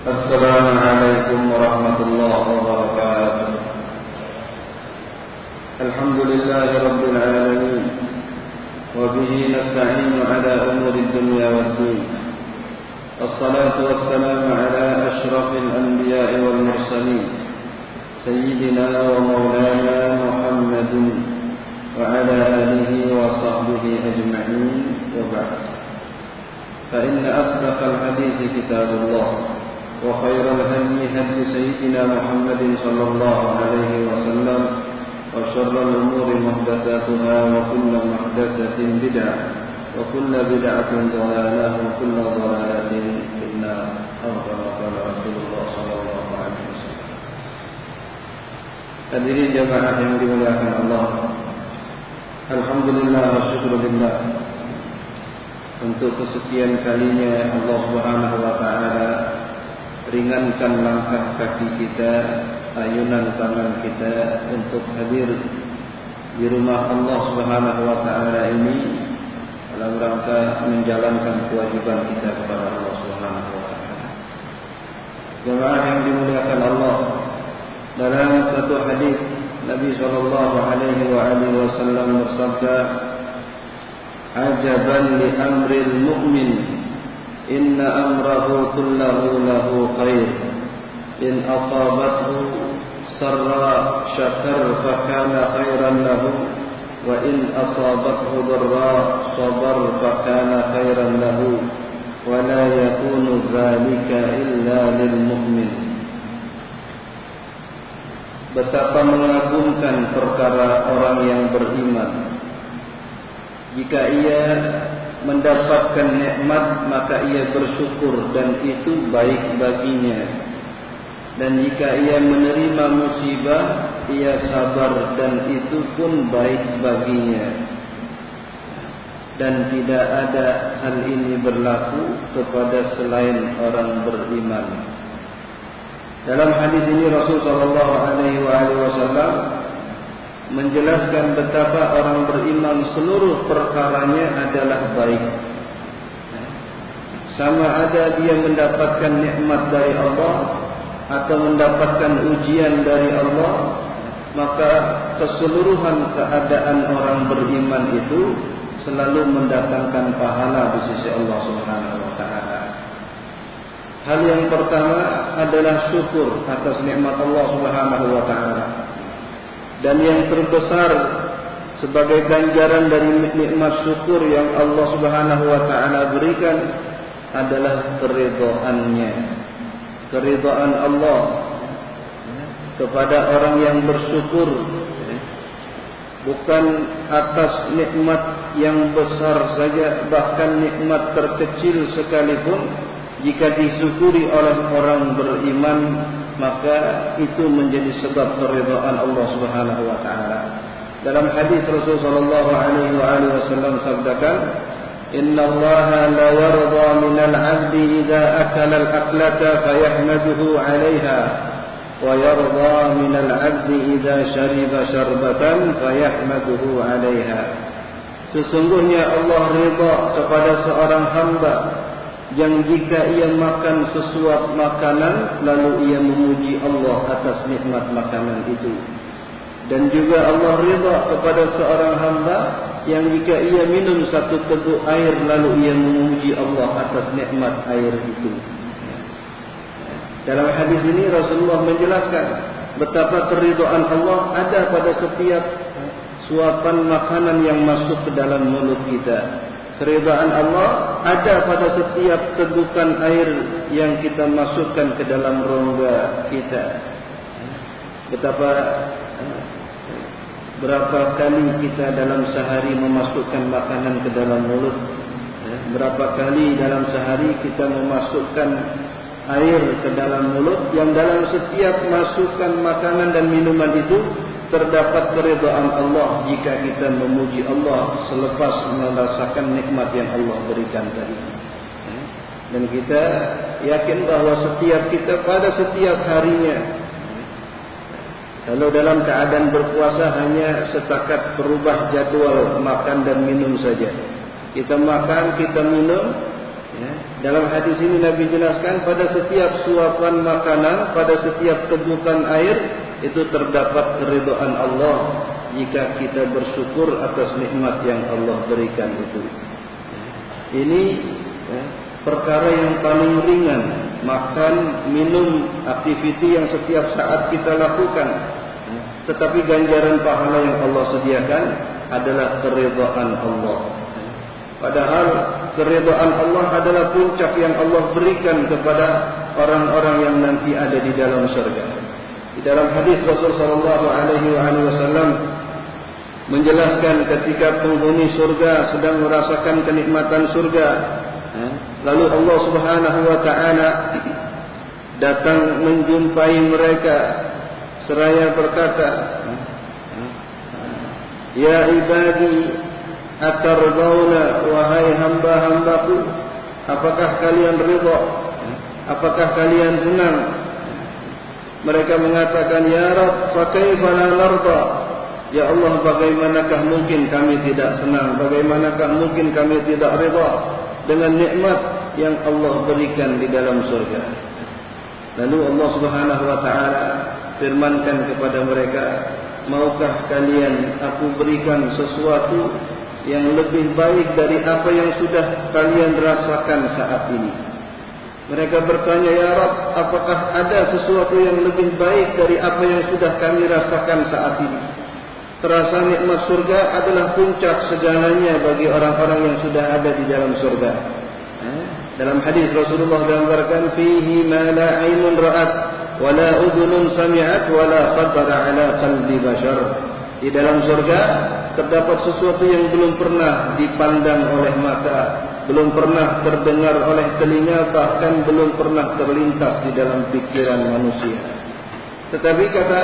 السلام عليكم ورحمة الله وبركاته. الحمد لله رب العالمين وبه نستعين على أمور الدنيا والدين. الصلاة والسلام على أشرف الأنبياء والمرسلين سيدنا ومولانا محمد وعلى آله وصحبه أجمعين وبعد. فإن أصدق الحديث كتاب الله. وخير الهدي هدي سيدنا محمد صلى الله عليه وسلم وشر الأمور محدثاتها وكل محدثة بدعة وكل بدعة ضلالة وكل ضلالة في النار. قال رسول الله صلى الله عليه وسلم. Hadirin jamaah yang dimuliakan Allah. Alhamdulillah wa syukurillah Untuk kesekian kalinya Allah subhanahu wa ta'ala ringankan langkah kaki kita, ayunan tangan kita untuk hadir di rumah Allah Subhanahu wa taala ini dalam rangka menjalankan kewajiban kita kepada Allah Subhanahu wa taala. Jemaah yang dimuliakan Allah, dalam satu hadis Nabi sallallahu alaihi wa alihi wasallam bersabda, "Ajaban li amril mu'min إن أمره كله له خير إن أصابته سرى شكر فكان خيرا له وإن أصابته ضراء صبر فكان خيرا له ولا يكون ذلك إلا للمؤمن Betapa mengagumkan perkara orang yang beriman Jika ia mendapatkan nikmat maka ia bersyukur dan itu baik baginya. Dan jika ia menerima musibah ia sabar dan itu pun baik baginya. Dan tidak ada hal ini berlaku kepada selain orang beriman. Dalam hadis ini Rasulullah sallallahu alaihi wasallam menjelaskan betapa orang beriman seluruh perkaranya adalah baik. Sama ada dia mendapatkan nikmat dari Allah atau mendapatkan ujian dari Allah, maka keseluruhan keadaan orang beriman itu selalu mendatangkan pahala di sisi Allah Subhanahu wa taala. Hal yang pertama adalah syukur atas nikmat Allah Subhanahu wa taala dan yang terbesar sebagai ganjaran dari nikmat syukur yang Allah Subhanahu wa taala berikan adalah keridhaannya keridhaan Allah kepada orang yang bersyukur bukan atas nikmat yang besar saja bahkan nikmat terkecil sekalipun jika disyukuri oleh orang beriman maka itu menjadi sebab keridhaan Allah Subhanahu wa taala. Dalam hadis Rasulullah sallallahu alaihi wasallam sabdakan, "Inna Allah la yarda min al-'abdi idza akala al-aklata fayahmaduhu 'alayha wa yarda min al-'abdi idza shariba sharbatan fayahmaduhu 'alayha." Sesungguhnya Allah ridha kepada seorang hamba yang jika ia makan sesuatu makanan lalu ia memuji Allah atas nikmat makanan itu. Dan juga Allah ridha kepada seorang hamba yang jika ia minum satu teguk air lalu ia memuji Allah atas nikmat air itu. Dalam hadis ini Rasulullah menjelaskan betapa keridhaan Allah ada pada setiap suapan makanan yang masuk ke dalam mulut kita keridaan Allah ada pada setiap tegukan air yang kita masukkan ke dalam rongga kita. Betapa berapa kali kita dalam sehari memasukkan makanan ke dalam mulut. Berapa kali dalam sehari kita memasukkan air ke dalam mulut yang dalam setiap masukkan makanan dan minuman itu terdapat keridhaan Allah jika kita memuji Allah selepas merasakan nikmat yang Allah berikan tadi. Dan kita yakin bahawa setiap kita pada setiap harinya kalau dalam keadaan berpuasa hanya setakat berubah jadual makan dan minum saja. Kita makan, kita minum Ya. Dalam hadis ini Nabi jelaskan pada setiap suapan makanan, pada setiap tegukan air itu terdapat keridhaan Allah jika kita bersyukur atas nikmat yang Allah berikan itu. Ini ya, perkara yang paling ringan, makan, minum, aktiviti yang setiap saat kita lakukan. Tetapi ganjaran pahala yang Allah sediakan adalah keridhaan Allah. Padahal keridhaan Allah adalah puncak yang Allah berikan kepada orang-orang yang nanti ada di dalam surga. Di dalam hadis Rasulullah wasallam menjelaskan ketika penghuni surga sedang merasakan kenikmatan surga, eh, lalu Allah Subhanahu wa taala datang menjumpai mereka seraya berkata, "Ya ibadi, Atardawna wahai hamba-hambaku Apakah kalian ridha? Apakah kalian senang Mereka mengatakan Ya Rab Fakaifana narda? Ya Allah bagaimanakah mungkin kami tidak senang? Bagaimanakah mungkin kami tidak ridha Dengan nikmat yang Allah berikan di dalam surga? Lalu Allah subhanahu wa ta'ala Firmankan kepada mereka Maukah kalian aku berikan sesuatu yang lebih baik dari apa yang sudah kalian rasakan saat ini. Mereka bertanya, Ya Rab, apakah ada sesuatu yang lebih baik dari apa yang sudah kami rasakan saat ini? Terasa nikmat surga adalah puncak segalanya bagi orang-orang yang sudah ada di dalam surga. Eh? Dalam hadis Rasulullah gambarkan, Fihi ma la aynun ra'at, wa la udunun sami'at, wa la qadara ala qalbi bashar. Di dalam surga terdapat sesuatu yang belum pernah dipandang oleh mata, belum pernah terdengar oleh telinga, bahkan belum pernah terlintas di dalam pikiran manusia. Tetapi kata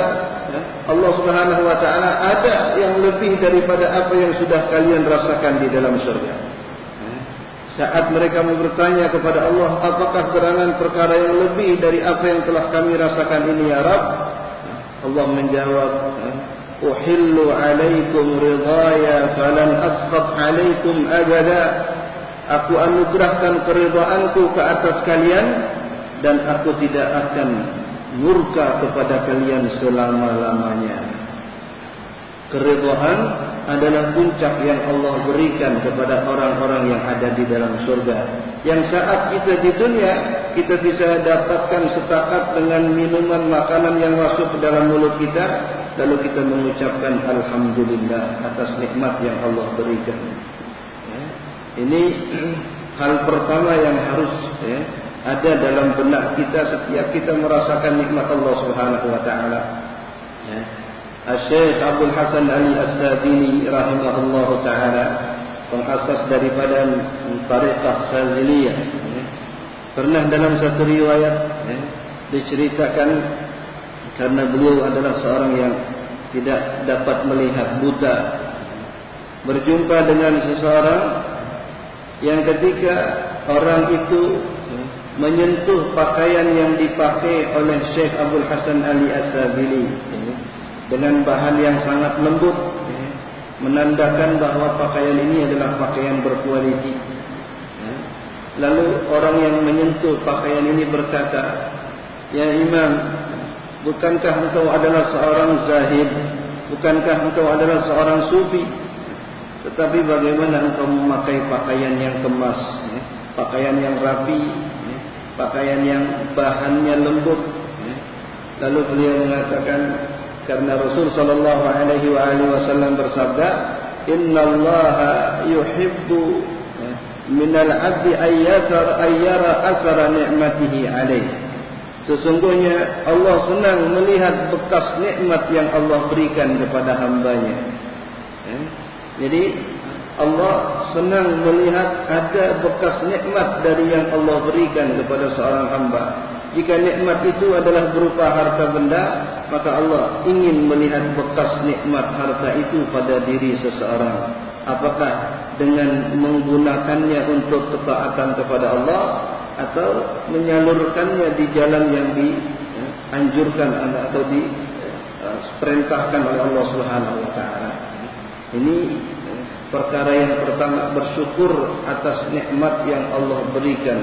ya, Allah Subhanahu wa taala ada yang lebih daripada apa yang sudah kalian rasakan di dalam surga. Ya. Saat mereka bertanya kepada Allah, apakah gerangan perkara yang lebih dari apa yang telah kami rasakan ini ya Rabb? Ya. Allah menjawab, uhillu alaikum ridhaya falan asqat alaikum abada aku anugerahkan keridhaanku ke atas kalian dan aku tidak akan murka kepada kalian selama-lamanya keridhaan adalah puncak yang Allah berikan kepada orang-orang yang ada di dalam surga yang saat kita di dunia kita bisa dapatkan setakat dengan minuman makanan yang masuk ke dalam mulut kita lalu kita mengucapkan alhamdulillah atas nikmat yang Allah berikan. Ini hal pertama yang harus ya, ada dalam benak kita setiap kita merasakan nikmat Allah Subhanahu wa taala. Ya. Syekh Abdul Hasan Ali As-Sabini rahimahullahu taala pengasas daripada Tariqah Saziliyah ya. pernah dalam satu riwayat ya, diceritakan karena beliau adalah seorang yang tidak dapat melihat buta berjumpa dengan seseorang yang ketika orang itu menyentuh pakaian yang dipakai oleh Syekh Abdul Hasan Ali As-Sabili dengan bahan yang sangat lembut menandakan bahawa pakaian ini adalah pakaian berkualiti lalu orang yang menyentuh pakaian ini berkata Ya Imam Bukankah engkau adalah seorang zahid? Bukankah engkau adalah seorang sufi? Tetapi bagaimana engkau memakai pakaian yang kemas? Ya? Pakaian yang rapi? Ya? Pakaian yang bahannya lembut? Ya? Lalu beliau mengatakan, karena Rasul sallallahu alaihi wasallam bersabda, "Inna Allah yuhibbu ya, min al-'abdi ayyara ayyara athara ni'matihi alaihi." Sesungguhnya Allah senang melihat bekas nikmat yang Allah berikan kepada hambanya. Ya. Jadi Allah senang melihat ada bekas nikmat dari yang Allah berikan kepada seorang hamba. Jika nikmat itu adalah berupa harta benda, maka Allah ingin melihat bekas nikmat harta itu pada diri seseorang. Apakah dengan menggunakannya untuk ketaatan kepada Allah atau menyalurkannya di jalan yang dianjurkan atau diperintahkan oleh Allah Subhanahu wa taala. Ini perkara yang pertama bersyukur atas nikmat yang Allah berikan.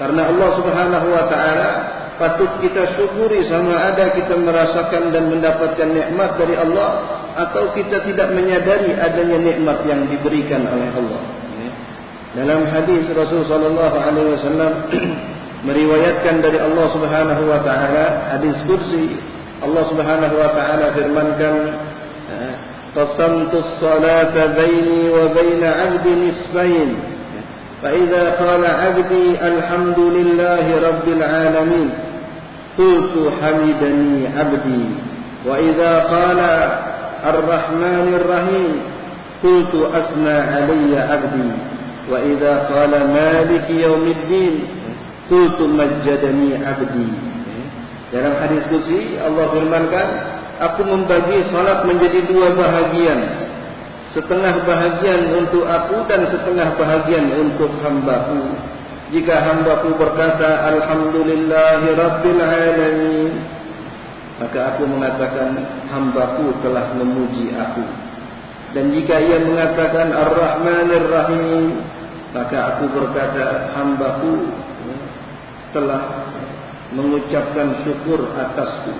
Karena Allah Subhanahu wa taala patut kita syukuri sama ada kita merasakan dan mendapatkan nikmat dari Allah atau kita tidak menyadari adanya nikmat yang diberikan oleh Allah. Dalam hadis Rasulullah sallallahu alaihi wasallam meriwayatkan dari Allah Subhanahu wa taala hadis kursi Allah Subhanahu wa taala firmankan qasamtu as-salata baini wa baina 'abdi nisfain fa idza qala 'abdi alhamdulillahi rabbil alamin qultu hamidani 'abdi wa idza qala ar-rahmanir rahim qultu asna 'alayya 'abdi wa idza qala maliki yaumiddin Kultu majjadani abdi. Dalam hadis kursi Allah firmankan, aku membagi salat menjadi dua bahagian. Setengah bahagian untuk aku dan setengah bahagian untuk hambaku. Jika hambaku berkata Alhamdulillahi Rabbil Alamin Maka aku mengatakan Hambaku telah memuji aku Dan jika ia mengatakan Ar-Rahmanir Rahim Maka aku berkata Hambaku telah mengucapkan syukur atasku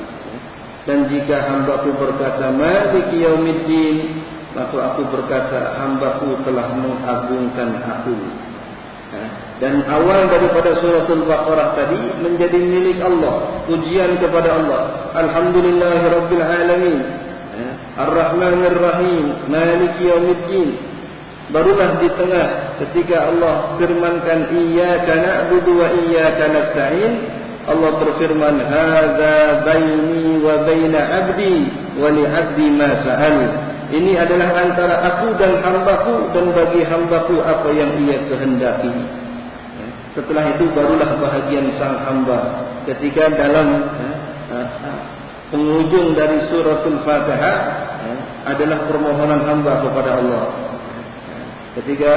dan jika hambaku berkata maliki yaumiddin maka aku berkata hambaku telah mengagungkan aku. Ha? dan awal daripada suratul baqarah tadi menjadi milik Allah pujian kepada Allah. Alhamdulillahirabbil alamin. Ha? arrahmanir rahim. Maliki yaumiddin. Barulah di tengah ketika Allah firmankan iyyaka na'budu wa iyyaka nasta'in Allah berfirman hadza baini wa baina 'abdi wa li 'abdi ma sa'al ini adalah antara aku dan hambaku dan bagi hambaku apa yang ia kehendaki. Setelah itu barulah bahagian sang hamba ketika dalam penghujung dari suratul fatihah adalah permohonan hamba kepada Allah. Ketika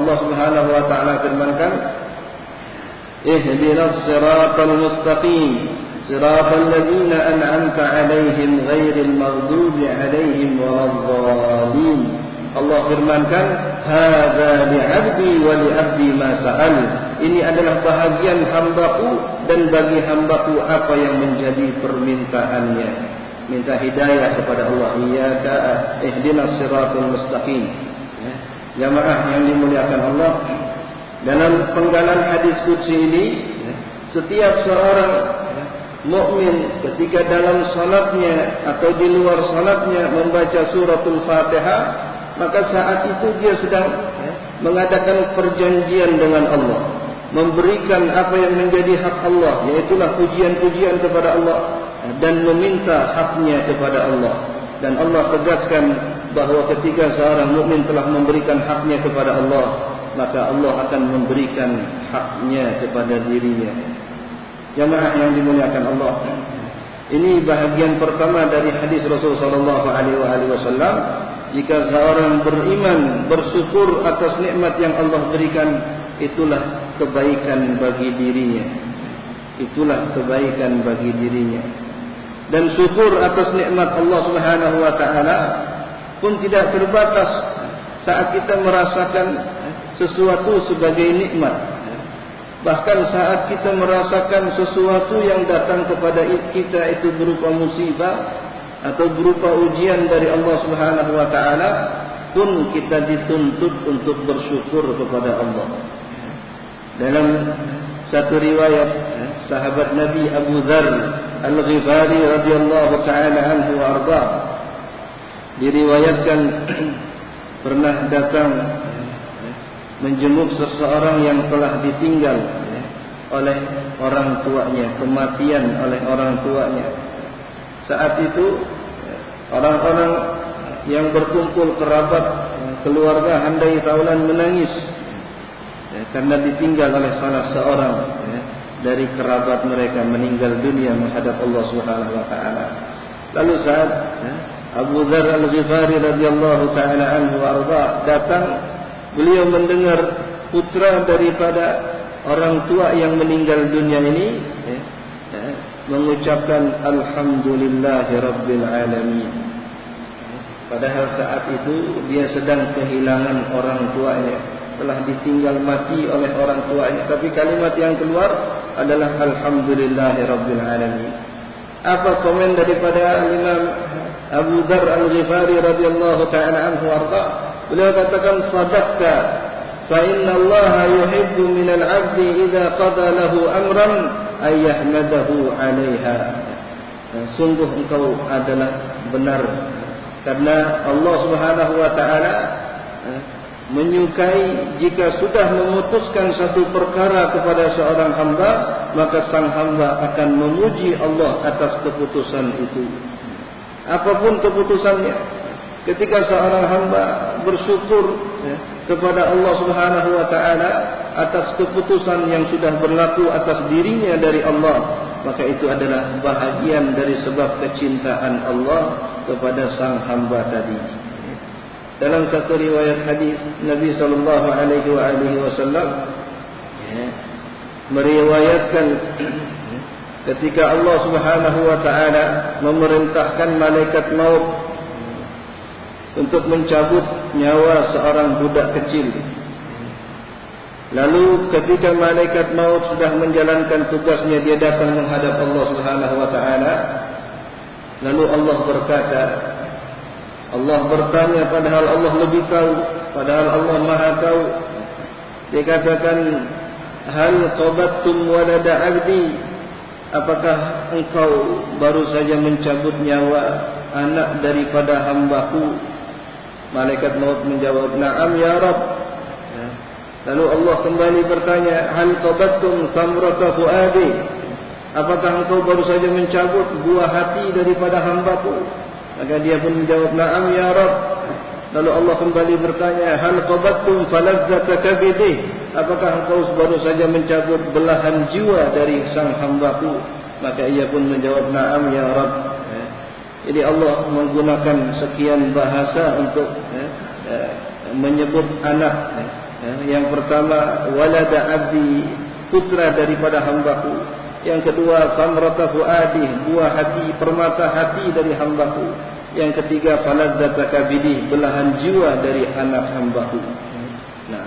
Allah Subhanahu wa taala firmankan ihdinas siratal mustaqim siratal ladzina an'amta 'alaihim ghairil maghdubi 'alaihim waladdallin Allah firmankan hadza li'abdi wa li'abdi ma sa'al. Ini adalah bahagian hambaku dan bagi hambaku apa yang menjadi permintaannya. Minta hidayah kepada Allah. Iyyaka ihdinas siratal mustaqim. Jamaah yang dimuliakan Allah dalam penggalan hadis kudsi ini setiap seorang mukmin ketika dalam salatnya atau di luar salatnya membaca suratul Fatihah maka saat itu dia sedang mengadakan perjanjian dengan Allah. Memberikan apa yang menjadi hak Allah yaitu pujian-pujian kepada Allah dan meminta haknya kepada Allah. Dan Allah tegaskan bahawa ketika seorang mukmin telah memberikan haknya kepada Allah maka Allah akan memberikan haknya kepada dirinya. Jemaah yang dimuliakan Allah. Ini bahagian pertama dari hadis Rasulullah wasallam. Jika seorang beriman bersyukur atas nikmat yang Allah berikan itulah kebaikan bagi dirinya. Itulah kebaikan bagi dirinya. Dan syukur atas nikmat Allah Subhanahu wa taala pun tidak terbatas saat kita merasakan sesuatu sebagai nikmat. Bahkan saat kita merasakan sesuatu yang datang kepada kita itu berupa musibah atau berupa ujian dari Allah Subhanahu wa taala pun kita dituntut untuk bersyukur kepada Allah. Dalam satu riwayat sahabat Nabi Abu Dzar Al-Ghifari radhiyallahu taala anhu arda diriwayatkan pernah datang menjenguk seseorang yang telah ditinggal oleh orang tuanya kematian oleh orang tuanya saat itu orang-orang yang berkumpul kerabat keluarga handai taulan menangis karena ditinggal oleh salah seorang dari kerabat mereka meninggal dunia menghadap Allah Subhanahu wa taala. Lalu saat ya, Abu Dzar Al-Ghifari radhiyallahu taala anhu arda datang beliau mendengar putra daripada orang tua yang meninggal dunia ini ya, ya, mengucapkan alhamdulillahi rabbil alamin. Padahal saat itu dia sedang kehilangan orang tuanya, telah ditinggal mati oleh orang tuanya. Tapi kalimat yang keluar adalah Alhamdulillahirabbil alamin. Apa komen daripada Imam Abu Dar Al-Ghifari radhiyallahu taala anhu arda? Beliau katakan sadaqta fa inna Allah yuhibbu min al-'abdi idza qada lahu amran ay yahmadahu 'alayha. Sungguh engkau adalah benar karena Allah Subhanahu wa taala menyukai jika sudah memutuskan satu perkara kepada seorang hamba maka sang hamba akan memuji Allah atas keputusan itu apapun keputusannya ketika seorang hamba bersyukur ya, kepada Allah Subhanahu wa taala atas keputusan yang sudah berlaku atas dirinya dari Allah maka itu adalah bahagian dari sebab kecintaan Allah kepada sang hamba tadi. Dalam satu riwayat hadis Nabi sallallahu alaihi wasallam ya, meriwayatkan ketika Allah Subhanahu wa taala memerintahkan malaikat maut untuk mencabut nyawa seorang budak kecil. Lalu ketika malaikat maut sudah menjalankan tugasnya dia datang menghadap Allah Subhanahu wa taala. Lalu Allah berkata Allah bertanya padahal Allah lebih tahu padahal Allah Maha tahu. Dia katakan hal qabattum walada abdi? Apakah engkau baru saja mencabut nyawa anak daripada hambaku malaikat maut menjawab na'am ya rab ya. lalu Allah kembali bertanya hal qabattum samrata fuadi apakah engkau baru saja mencabut buah hati daripada hambaku Maka dia pun menjawab, Naam ya Rab. Lalu Allah kembali bertanya, Hal qabattum falazzata kabidih. Apakah engkau baru saja mencabut belahan jiwa dari sang hambaku? Maka ia pun menjawab, Naam ya Rab. Ya. Jadi Allah menggunakan sekian bahasa untuk ya, ya, menyebut anak. Yang pertama, walada abdi, putra daripada hambaku. Yang kedua, samrata fuadih, buah hati, permata hati dari hambaku. Yang ketiga, faladzataka bidih, belahan jiwa dari anak hambaku. Nah.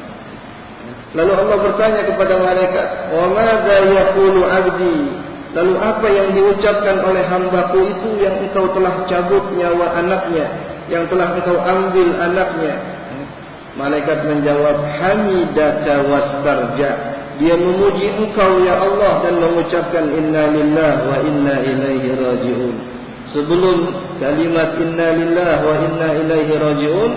Lalu Allah bertanya kepada malaikat, "Wa madza yaqulu 'abdi?" Lalu apa yang diucapkan oleh hambaku itu yang engkau telah cabut nyawa anaknya, yang telah engkau ambil anaknya? Malaikat menjawab, "Hamidaka wastarja." Dia memuji engkau ya Allah dan mengucapkan inna lillah wa inna ilaihi raji'un. Sebelum kalimat inna lillah wa inna ilaihi raji'un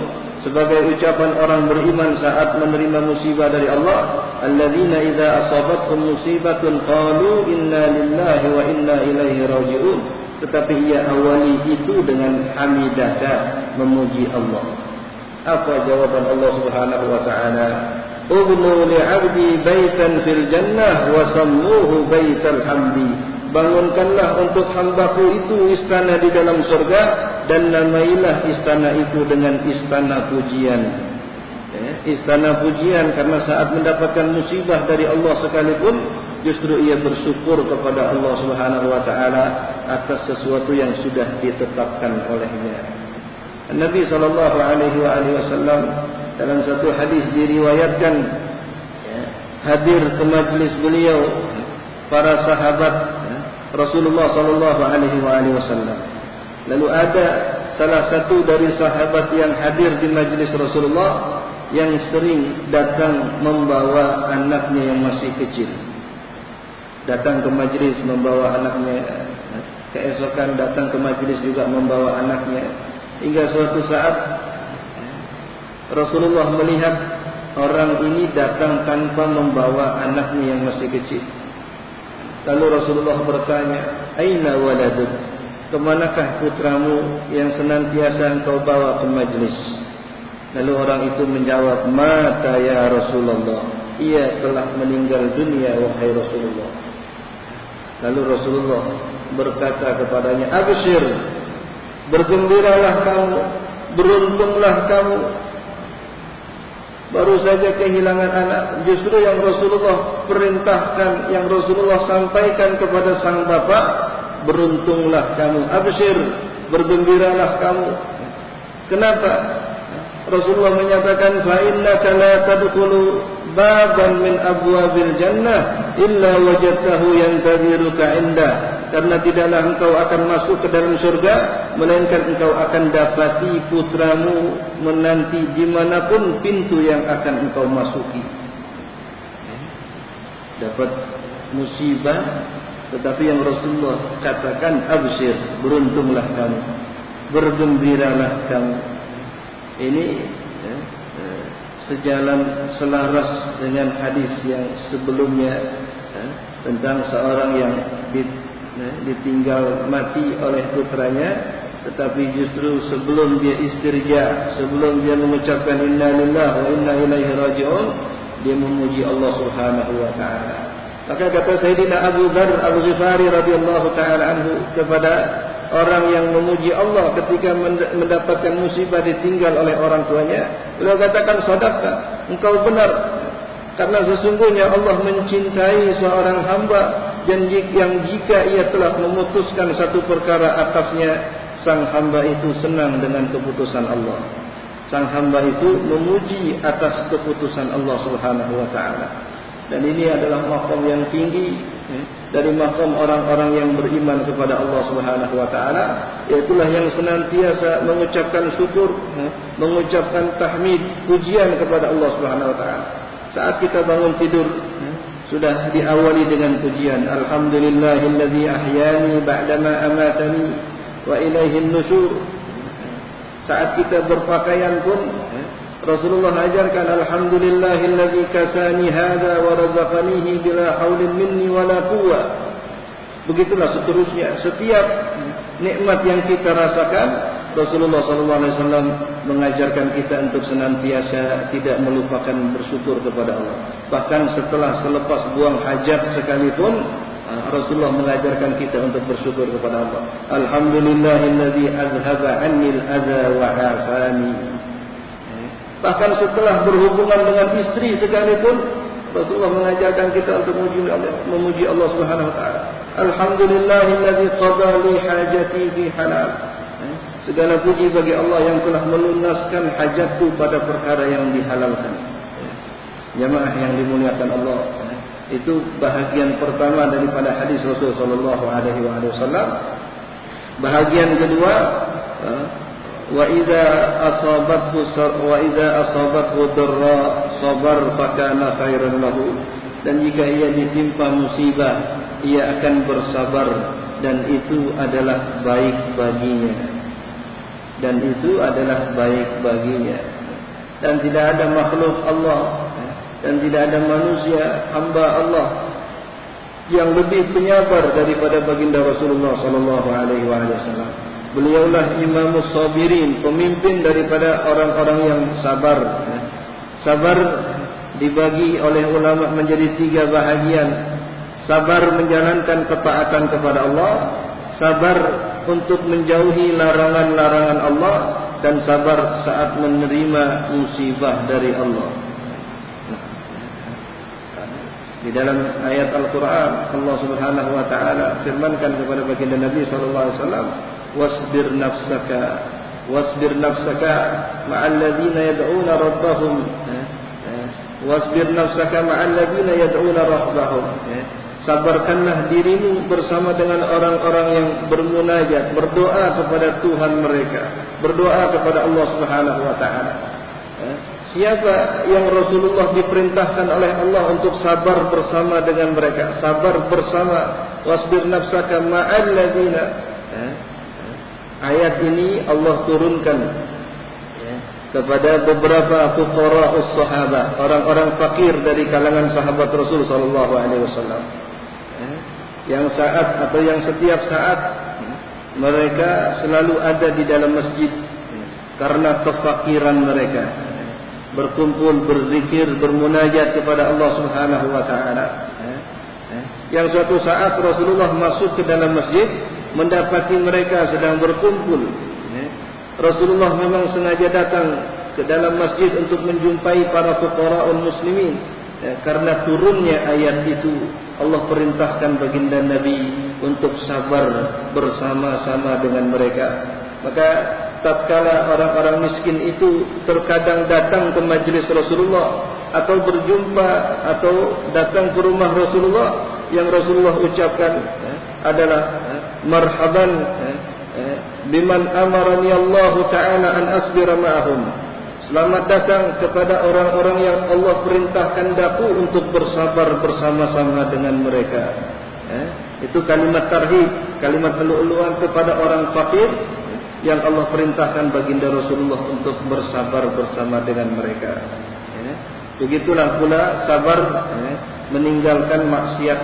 sebagai ucapan orang beriman saat menerima musibah dari Allah, alladzina idza asabatuhum musibatun qalu inna lillahi wa inna ilaihi raji'un. Tetapi ia awali itu dengan hamidaka memuji Allah. Apa jawaban Allah Subhanahu wa taala? Ubnu li'abdi baitan fil jannah wa sammuhu baital hamdi. Bangunkanlah untuk hambaku itu istana di dalam surga dan namailah istana itu dengan istana pujian. Ya, istana pujian karena saat mendapatkan musibah dari Allah sekalipun justru ia bersyukur kepada Allah Subhanahu wa taala atas sesuatu yang sudah ditetapkan olehnya. Nabi sallallahu alaihi wasallam dalam satu hadis diriwayatkan ya, hadir ke majlis beliau para sahabat Rasulullah sallallahu alaihi wasallam. Lalu ada salah satu dari sahabat yang hadir di majlis Rasulullah yang sering datang membawa anaknya yang masih kecil. Datang ke majlis membawa anaknya ya, keesokan datang ke majlis juga membawa anaknya hingga suatu saat Rasulullah melihat orang ini datang tanpa membawa anaknya yang masih kecil. Lalu Rasulullah bertanya, Aina waladuk? Kemanakah putramu yang senantiasa engkau bawa ke majlis? Lalu orang itu menjawab, Mata ya Rasulullah. Ia telah meninggal dunia, wahai Rasulullah. Lalu Rasulullah berkata kepadanya, Abshir, bergembiralah kamu, beruntunglah kamu, baru saja kehilangan anak. Justru yang Rasulullah perintahkan yang Rasulullah sampaikan kepada sang bapa beruntunglah kamu absyir bergembiralah kamu. Kenapa? Rasulullah menyatakan la tadkhulu baban min abwabil jannah illa wajadtahu yantadhiruka inda karena tidaklah engkau akan masuk ke dalam surga melainkan engkau akan dapati putramu menanti di manapun pintu yang akan engkau masuki. Dapat musibah tetapi yang Rasulullah katakan absyir beruntunglah kamu. Bergembiralah kamu. Ini ya, ya, sejalan selaras dengan hadis yang sebelumnya ya, tentang seorang yang ya, ditinggal mati oleh putranya tetapi justru sebelum dia istirja sebelum dia mengucapkan inna lillahi wa inna ilaihi raji'un dia memuji Allah Subhanahu wa taala. Maka kata Sayyidina Abu Dzar Al-Ghifari radhiyallahu taala anhu kepada orang yang memuji Allah ketika mendapatkan musibah ditinggal oleh orang tuanya beliau katakan sadaqah engkau benar. Karena sesungguhnya Allah mencintai seorang hamba dan yang jika ia telah memutuskan satu perkara atasnya sang hamba itu senang dengan keputusan Allah. Sang hamba itu memuji atas keputusan Allah Subhanahu wa taala. Dan ini adalah makom yang tinggi ya, dari makom orang-orang yang beriman kepada Allah Subhanahu wa taala yaitulah yang senantiasa mengucapkan syukur ya, mengucapkan tahmid pujian kepada Allah Subhanahu wa taala. Saat kita bangun tidur sudah diawali dengan pujian. Alhamdulillahillazi ahyani ba'dama amatani wa ilaihin nusyur. Saat kita berpakaian pun Rasulullah ajarkan alhamdulillahilladzi kasani hadza wa razaqanihi bila haulin minni wala quwwa. Begitulah seterusnya. Setiap nikmat yang kita rasakan Rasulullah wasallam mengajarkan kita untuk senantiasa tidak melupakan bersyukur kepada Allah. Bahkan setelah selepas buang hajat sekalipun Rasulullah mengajarkan kita untuk bersyukur kepada Allah. Alhamdulillahilladzi azhaba 'anni al-adha wa 'afani. Bahkan setelah berhubungan dengan istri sekalipun Rasulullah mengajarkan kita untuk memuji Allah, memuji Allah Subhanahu wa taala. Alhamdulillahillazi qada li hajati fi halal. Segala puji bagi Allah yang telah melunaskan hajatku pada perkara yang dihalalkan. Jemaah yang dimuliakan Allah, itu bahagian pertama daripada hadis Rasulullah wasallam. Bahagian kedua wa idza asabathu wa idza asabathu darra sabar fakana khairan lahu dan jika ia ditimpa musibah ia akan bersabar dan itu adalah baik baginya dan itu adalah baik baginya dan tidak ada makhluk Allah dan tidak ada manusia hamba Allah yang lebih penyabar daripada baginda Rasulullah sallallahu alaihi wasallam Beliaulah imamus sabirin, pemimpin daripada orang-orang yang sabar. Sabar dibagi oleh ulama menjadi tiga bahagian. Sabar menjalankan ketaatan kepada Allah, sabar untuk menjauhi larangan-larangan Allah dan sabar saat menerima musibah dari Allah. Di dalam ayat Al-Quran, Allah Subhanahu Wa Taala firmankan kepada baginda Nabi Sallallahu Alaihi Wasallam, wasbir nafsaka, wasbir nafsaka, ma'aladina yadoun rabbahum, eh, eh. wasbir nafsaka ma'aladina yadoun rabbahum. Eh, sabarkanlah dirimu bersama dengan orang-orang yang bermunajat berdoa kepada Tuhan mereka berdoa kepada Allah Subhanahu wa taala. Siapa yang Rasulullah diperintahkan oleh Allah untuk sabar bersama dengan mereka? Sabar bersama. Wasbir nafsaka ma'al ladina ayat ini Allah turunkan ya, kepada beberapa fuqara sahabat, orang-orang fakir dari kalangan sahabat Rasul sallallahu alaihi wasallam. Ya, yang saat atau yang setiap saat mereka selalu ada di dalam masjid karena kefakiran mereka. Berkumpul, berzikir, bermunajat kepada Allah Subhanahu wa taala. Ya, ya. Yang suatu saat Rasulullah masuk ke dalam masjid mendapati mereka sedang berkumpul. Rasulullah memang sengaja datang ke dalam masjid untuk menjumpai para fuqara'ul muslimin. Ya, karena turunnya ayat itu Allah perintahkan baginda Nabi untuk sabar bersama-sama dengan mereka. Maka tatkala orang-orang miskin itu terkadang datang ke majlis Rasulullah atau berjumpa atau datang ke rumah Rasulullah yang Rasulullah ucapkan eh, adalah eh, marhaban eh, biman amarani Allah taala an asbira ma'ahum selamat datang kepada orang-orang yang Allah perintahkan daku untuk bersabar bersama-sama dengan mereka. Itu kalimat tarhib kalimat elu-eluan kepada orang fakir yang Allah perintahkan baginda Rasulullah untuk bersabar bersama dengan mereka. Begitulah pula sabar eh, meninggalkan maksiat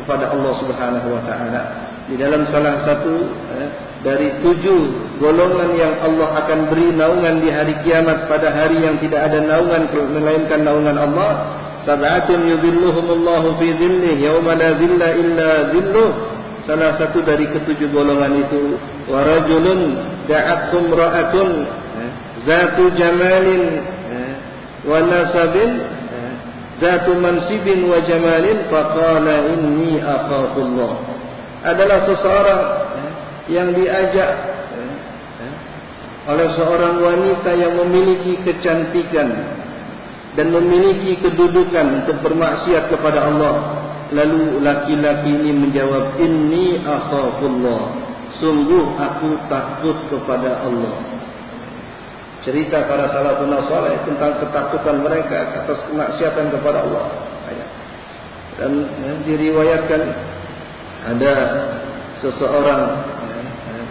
kepada Allah Subhanahu wa taala. Di dalam salah satu eh, dari tujuh golongan yang Allah akan beri naungan di hari kiamat pada hari yang tidak ada naungan melainkan naungan Allah, sab'atun yudhilluhumullahu fi dhillihi yawma la dhilla illa dhilluh. Salah satu dari ketujuh golongan itu wa rajulun da'atkum ra'atun eh, zatu jamalin wa nasabin zatu mansibin wa jamalin faqala inni akhafullah adalah seseorang yang diajak oleh seorang wanita yang memiliki kecantikan dan memiliki kedudukan untuk bermaksiat kepada Allah. Lalu laki-laki ini menjawab inni akhafullah. Sungguh aku takut kepada Allah. Cerita para salafun salih tentang ketakutan mereka atas kemaksiatan kepada Allah. Dan ya, diriwayatkan ada seseorang ya,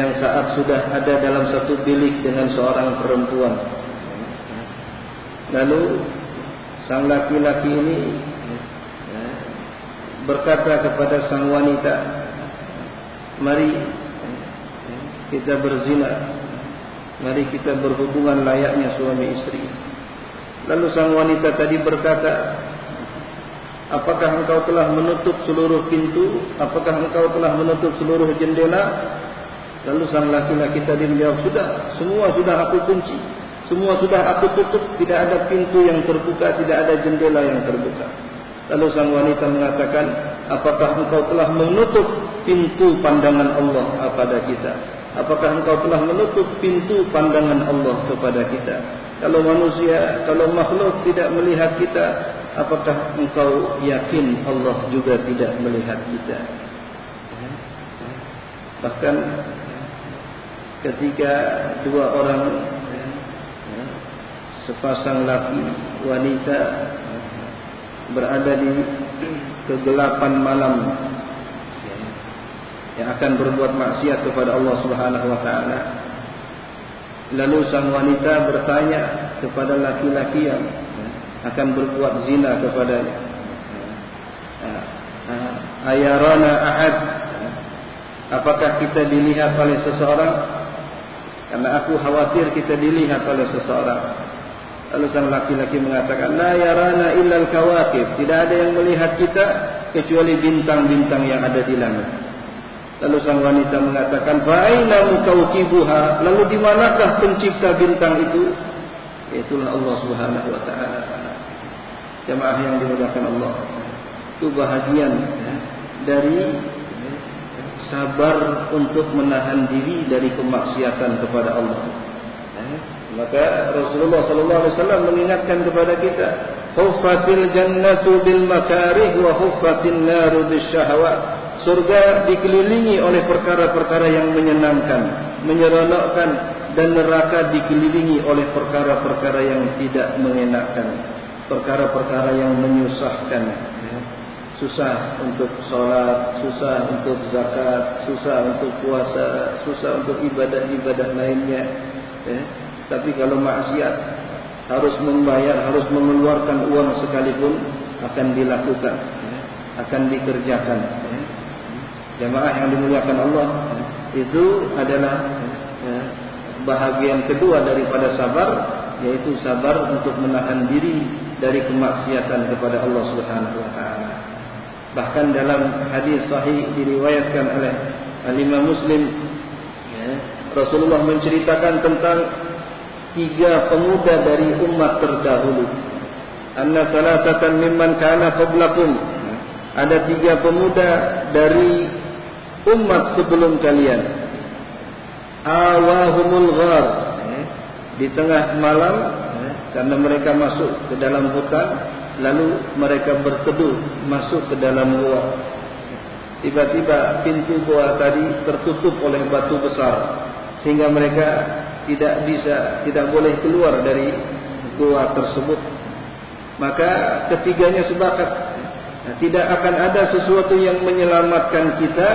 yang saat sudah ada dalam satu bilik dengan seorang perempuan. Lalu sang laki-laki ini ya, berkata kepada sang wanita, "Mari kita berzina." Mari kita berhubungan layaknya suami istri. Lalu sang wanita tadi berkata, Apakah engkau telah menutup seluruh pintu? Apakah engkau telah menutup seluruh jendela? Lalu sang laki-laki tadi menjawab, Sudah, semua sudah aku kunci. Semua sudah aku tutup. Tidak ada pintu yang terbuka, tidak ada jendela yang terbuka. Lalu sang wanita mengatakan, Apakah engkau telah menutup pintu pandangan Allah kepada kita? Apakah engkau telah menutup pintu pandangan Allah kepada kita? Kalau manusia, kalau makhluk tidak melihat kita, apakah engkau yakin Allah juga tidak melihat kita? Bahkan ketika dua orang sepasang laki wanita berada di kegelapan malam yang akan berbuat maksiat kepada Allah Subhanahu wa taala. Lalu sang wanita bertanya kepada laki-laki yang akan berbuat zina kepadanya. Ayarana ahad. Apakah kita dilihat oleh seseorang? Karena aku khawatir kita dilihat oleh seseorang. Lalu sang laki-laki mengatakan La yarana illal kawakib Tidak ada yang melihat kita Kecuali bintang-bintang yang ada di langit. Lalu sang wanita mengatakan, "Fa'ina mukawkibuha?" Lalu di manakah pencipta bintang itu? Itulah Allah Subhanahu wa taala. Jemaah yang dimuliakan Allah. Itu bahagian ya, dari sabar untuk menahan diri dari kemaksiatan kepada Allah. Ya, maka Rasulullah sallallahu alaihi wasallam mengingatkan kepada kita, "Huffatil jannatu bil makarih wa huffatin naru bis syahawat." surga dikelilingi oleh perkara-perkara yang menyenangkan, menyeronokkan dan neraka dikelilingi oleh perkara-perkara yang tidak menyenangkan, perkara-perkara yang menyusahkan. Susah untuk sholat, susah untuk zakat, susah untuk puasa, susah untuk ibadah-ibadah lainnya. Ya. Tapi kalau maksiat harus membayar, harus mengeluarkan uang sekalipun akan dilakukan, ya. akan dikerjakan. Ya jemaah yang dimuliakan Allah itu adalah ya, bahagian kedua daripada sabar yaitu sabar untuk menahan diri dari kemaksiatan kepada Allah Subhanahu wa taala. Bahkan dalam hadis sahih diriwayatkan oleh Imam Muslim ya, Rasulullah menceritakan tentang tiga pemuda dari umat terdahulu. Anna salasatan mimman kana qablakum. Ada tiga pemuda dari umat sebelum kalian awahumul ghar eh, di tengah malam karena mereka masuk ke dalam hutan lalu mereka berteduh masuk ke dalam gua. Tiba-tiba pintu gua tadi tertutup oleh batu besar sehingga mereka tidak bisa tidak boleh keluar dari gua tersebut. Maka ketiganya sepakat tidak akan ada sesuatu yang menyelamatkan kita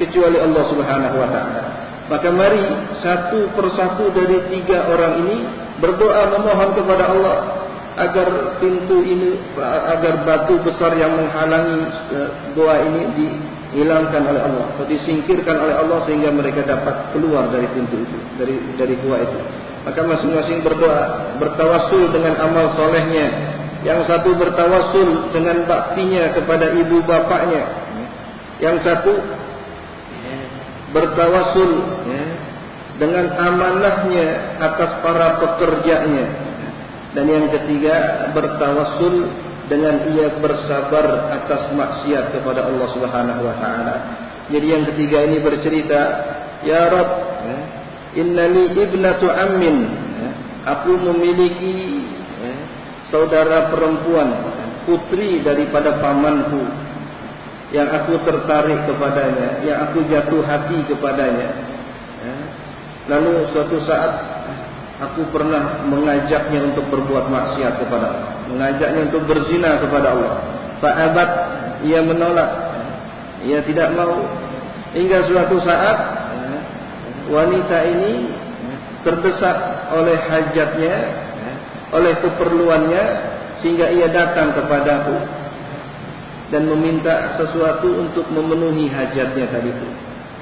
kecuali Allah Subhanahu wa taala. Maka mari satu persatu dari tiga orang ini berdoa memohon kepada Allah agar pintu ini agar batu besar yang menghalangi gua ini di hilangkan oleh Allah. Atau disingkirkan oleh Allah sehingga mereka dapat keluar dari pintu itu dari dari gua itu. Maka masing-masing berdoa bertawassul dengan amal solehnya. Yang satu bertawassul dengan baktinya kepada ibu bapaknya. Yang satu bertawassul dengan amanahnya atas para pekerjanya dan yang ketiga bertawassul dengan ia bersabar atas maksiat kepada Allah Subhanahu wa taala. Jadi yang ketiga ini bercerita, "Ya Rabb, ya, innali ibnatu ammin." Ya, aku memiliki ya, saudara perempuan, putri daripada pamanku yang aku tertarik kepadanya, yang aku jatuh hati kepadanya. Lalu suatu saat aku pernah mengajaknya untuk berbuat maksiat kepada Allah. Mengajaknya untuk berzina kepada Allah. Fa'abat, ia menolak. Ia tidak mau. Hingga suatu saat, wanita ini terdesak oleh hajatnya, oleh keperluannya, sehingga ia datang kepadaku dan meminta sesuatu untuk memenuhi hajatnya tadi itu.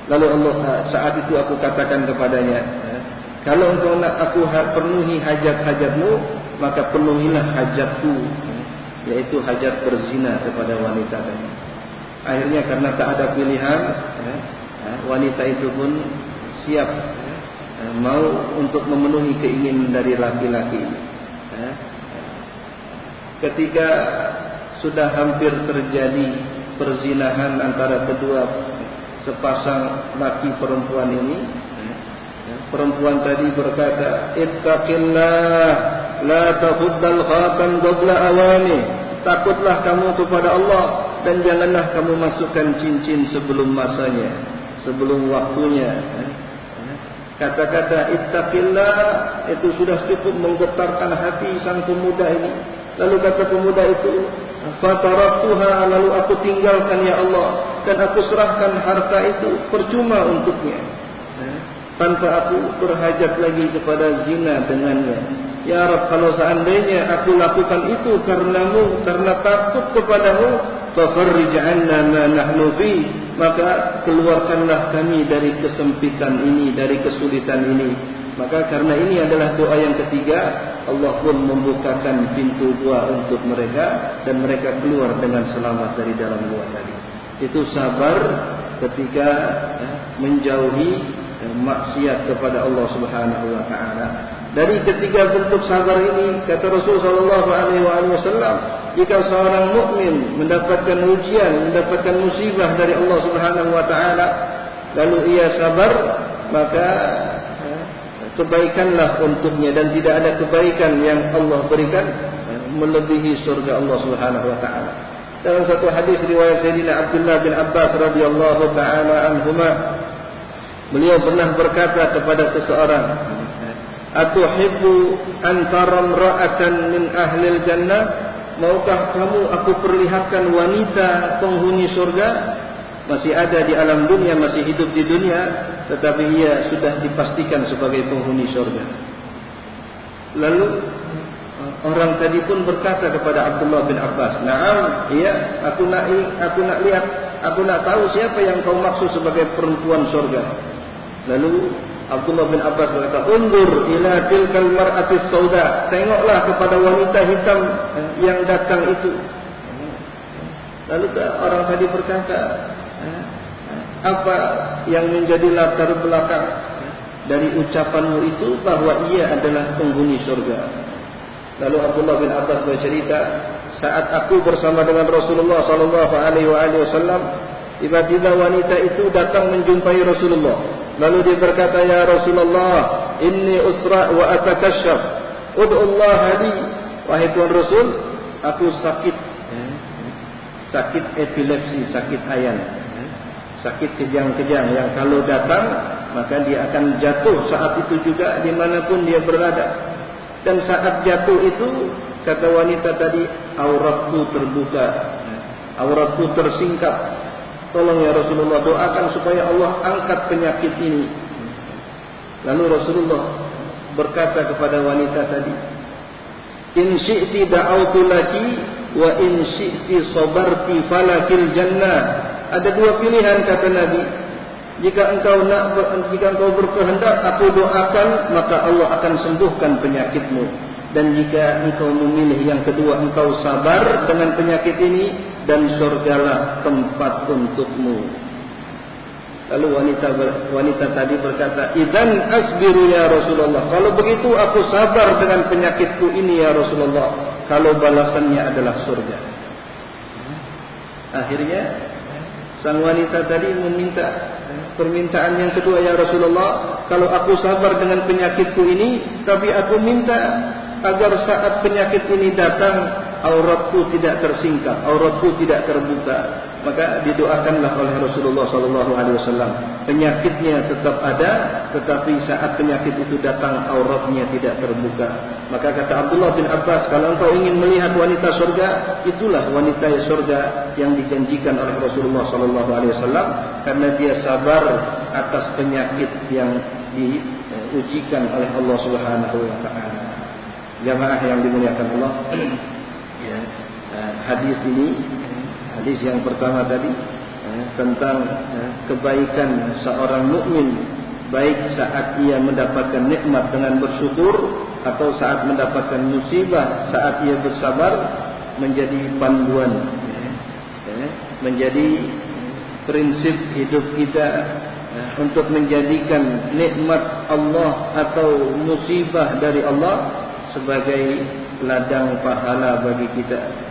Lalu Allah saat itu aku katakan kepadanya, kalau engkau nak aku ha-, penuhi hajat-hajatmu, maka penuhilah hajatku, yaitu hajat berzina kepada wanita tadi. Akhirnya karena tak ada pilihan, wanita itu pun siap mau untuk memenuhi keinginan dari laki-laki. Ketika sudah hampir terjadi perzinahan antara kedua sepasang laki perempuan ini, Perempuan tadi berkata, "Ittaqillah, la tafuddal khatam qabla awani." Takutlah kamu kepada Allah dan janganlah kamu masukkan cincin sebelum masanya, sebelum waktunya. Kata-kata ittaqillah itu sudah cukup menggetarkan hati sang pemuda ini. Lalu kata pemuda itu, "Fataraktuha lalu aku tinggalkan ya Allah dan aku serahkan harta itu percuma untuknya." tanpa aku berhajat lagi kepada zina dengannya. Ya Rabb, kalau seandainya aku lakukan itu karenamu, karena takut kepadamu, fafarrij anna ma nahnu fi, maka keluarkanlah kami dari kesempitan ini, dari kesulitan ini. Maka karena ini adalah doa yang ketiga, Allah pun membukakan pintu gua untuk mereka dan mereka keluar dengan selamat dari dalam gua tadi. Itu sabar ketika ya, menjauhi maksiat kepada Allah Subhanahu wa taala. Dari ketiga bentuk sabar ini kata Rasulullah wasallam, jika seorang mukmin mendapatkan ujian, mendapatkan musibah dari Allah Subhanahu wa taala, lalu ia sabar, maka kebaikanlah untuknya dan tidak ada kebaikan yang Allah berikan melebihi surga Allah Subhanahu wa taala. Dalam satu hadis riwayat Sayyidina Abdullah bin Abbas radhiyallahu taala anhuma Beliau pernah berkata kepada seseorang, "Atuhibbu an tara imra'atan min ahli jannah Maukah kamu aku perlihatkan wanita penghuni surga? Masih ada di alam dunia, masih hidup di dunia, tetapi ia sudah dipastikan sebagai penghuni surga. Lalu orang tadi pun berkata kepada Abdullah bin Abbas, "Na'am, iya, aku nak aku nak lihat, aku nak tahu siapa yang kau maksud sebagai perempuan surga." Lalu Abdullah bin Abbas berkata, "Undur ila tilkal mar'atis sauda." Tengoklah kepada wanita hitam eh, yang datang itu. Lalu orang tadi berkata, eh, "Apa yang menjadi latar belakang dari ucapanmu itu bahwa ia adalah penghuni surga?" Lalu Abdullah bin Abbas bercerita, "Saat aku bersama dengan Rasulullah sallallahu alaihi wasallam Tiba-tiba wanita itu datang menjumpai Rasulullah. Lalu dia berkata, Ya Rasulullah, Inni usra' wa atakashaf. Ud'ullah hadi. Wahai Tuhan Rasul, aku sakit. Sakit epilepsi, sakit ayan. Sakit kejang-kejang yang kalau datang, maka dia akan jatuh saat itu juga dimanapun dia berada. Dan saat jatuh itu, kata wanita tadi, auratku terbuka. Auratku tersingkap Tolong ya Rasulullah doakan supaya Allah angkat penyakit ini. Lalu Rasulullah berkata kepada wanita tadi, "In syi'ti da'awtu laki wa in syi'ti sabarti falakil jannah." Ada dua pilihan kata Nabi. Jika engkau nak jika engkau berkehendak aku doakan maka Allah akan sembuhkan penyakitmu. Dan jika engkau memilih yang kedua engkau sabar dengan penyakit ini dan surgalah tempat untukmu. Lalu wanita wanita tadi berkata idzan asbiru ya Rasulullah. Kalau begitu aku sabar dengan penyakitku ini ya Rasulullah. Kalau balasannya adalah surga akhirnya sang wanita tadi meminta permintaan yang kedua ya Rasulullah kalau aku sabar dengan penyakitku ini tapi aku minta agar saat penyakit ini datang auratku tidak tersingkap, auratku tidak terbuka. Maka didoakanlah oleh Rasulullah sallallahu alaihi wasallam. Penyakitnya tetap ada, tetapi saat penyakit itu datang auratnya tidak terbuka. Maka kata Abdullah bin Abbas, kalau engkau ingin melihat wanita surga, itulah wanita surga yang dijanjikan oleh Rasulullah sallallahu alaihi wasallam karena dia sabar atas penyakit yang diujikan oleh Allah Subhanahu wa taala jamaah yang dimuliakan Allah hadis ini hadis yang pertama tadi eh, tentang eh, kebaikan seorang mukmin baik saat ia mendapatkan nikmat dengan bersyukur atau saat mendapatkan musibah saat ia bersabar menjadi panduan menjadi prinsip hidup kita untuk menjadikan nikmat Allah atau musibah dari Allah sebagai ladang pahala bagi kita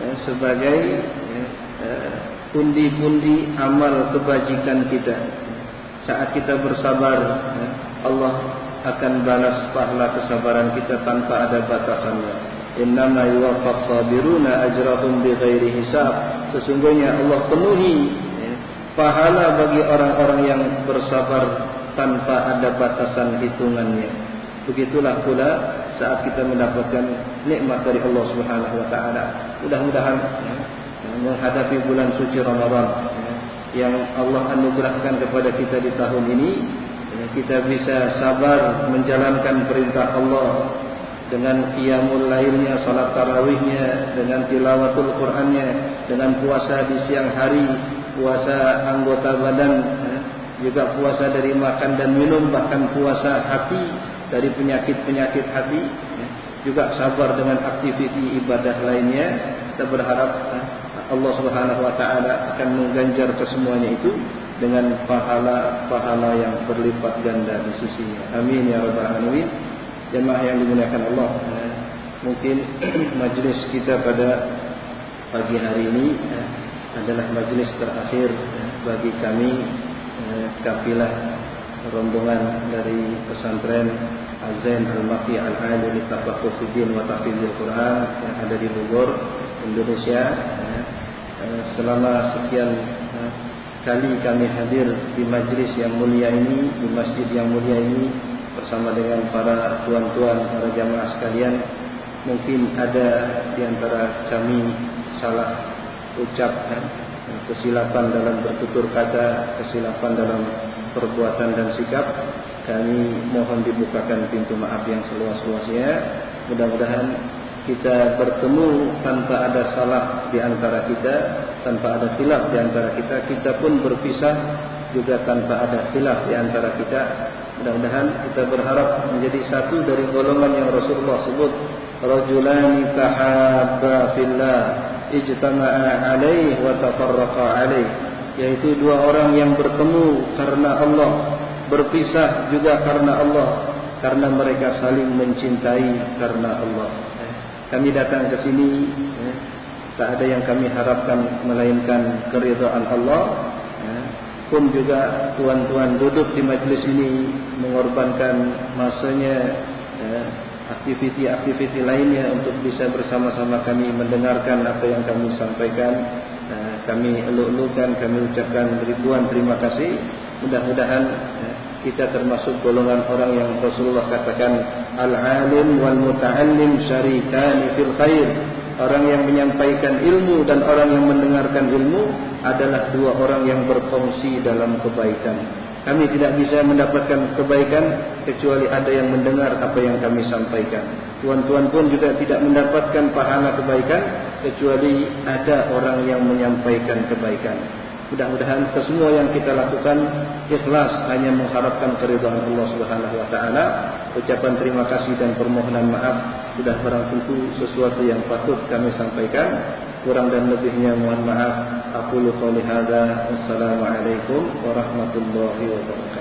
ya, sebagai ya, eh, pundi-pundi ya, amal kebajikan kita. Saat kita bersabar ya, Allah akan balas pahala kesabaran kita tanpa ada batasannya. Innama yuwaffas sabiruna ajrahum bighairi hisab. Sesungguhnya Allah penuhi ya, pahala bagi orang-orang yang bersabar tanpa ada batasan hitungannya. Begitulah pula saat kita mendapatkan nikmat dari Allah Subhanahu wa taala. Mudah-mudahan ya, menghadapi bulan suci Ramadan ya, yang Allah anugerahkan kepada kita di tahun ini, ya, kita bisa sabar menjalankan perintah Allah dengan qiyamul lailnya, salat tarawihnya, dengan tilawatul Qur'annya, dengan puasa di siang hari, puasa anggota badan, juga puasa dari makan dan minum, bahkan puasa hati dari penyakit-penyakit hati. Juga sabar dengan aktiviti ibadah lainnya kita berharap ya, Allah Subhanahu wa taala akan mengganjar kesemuanya itu dengan pahala-pahala yang berlipat ganda di sisinya amin ya rabbal alamin jemaah yang dimuliakan Allah ya. mungkin majlis kita pada pagi hari ini ya, adalah majlis terakhir bagi kami kafilah rombongan dari pesantren Azain Al-Maqi Al-Ali Litafaqu Fidin wa Tafizil Quran yang ada di Bogor, Indonesia ya. eh, selama sekian eh, kali kami hadir di majlis yang mulia ini di masjid yang mulia ini bersama dengan para tuan-tuan para jamaah sekalian mungkin ada di antara kami salah ucap ya. kesilapan dalam bertutur kata kesilapan dalam perbuatan dan sikap kami mohon dibukakan pintu maaf yang seluas-luasnya. Mudah-mudahan kita bertemu tanpa ada salah di antara kita tanpa ada khilaf di antara kita kita pun berpisah juga tanpa ada khilaf di antara kita. Mudah-mudahan kita berharap menjadi satu dari golongan yang Rasulullah sebut rajulani tahabba fillah ijtama'a alaihi wa tafarraqa alaihi yaitu dua orang yang bertemu karena Allah berpisah juga karena Allah karena mereka saling mencintai karena Allah kami datang ke sini ya, Tak ada yang kami harapkan melainkan keridhaan Allah. Ya. Pun juga tuan-tuan duduk di majlis ini mengorbankan masanya ya, aktiviti-aktiviti lainnya untuk bisa bersama-sama kami mendengarkan apa yang kami sampaikan. Kami eluk-elukan, kami ucapkan ribuan terima kasih. Mudah-mudahan ya, kita termasuk golongan orang yang Rasulullah katakan al-alim wal muta'allim syarikani fil khair Orang yang menyampaikan ilmu dan orang yang mendengarkan ilmu adalah dua orang yang berfungsi dalam kebaikan. Kami tidak bisa mendapatkan kebaikan kecuali ada yang mendengar apa yang kami sampaikan. Tuan-tuan pun juga tidak mendapatkan pahala kebaikan kecuali ada orang yang menyampaikan kebaikan. Mudah-mudahan kesemua yang kita lakukan ikhlas hanya mengharapkan keridhaan Allah Subhanahu wa taala. Ucapan terima kasih dan permohonan maaf sudah barang tentu sesuatu yang patut kami sampaikan. Kurang dan lebihnya mohon maaf. Aku qouli hadza. Wassalamualaikum warahmatullahi wabarakatuh.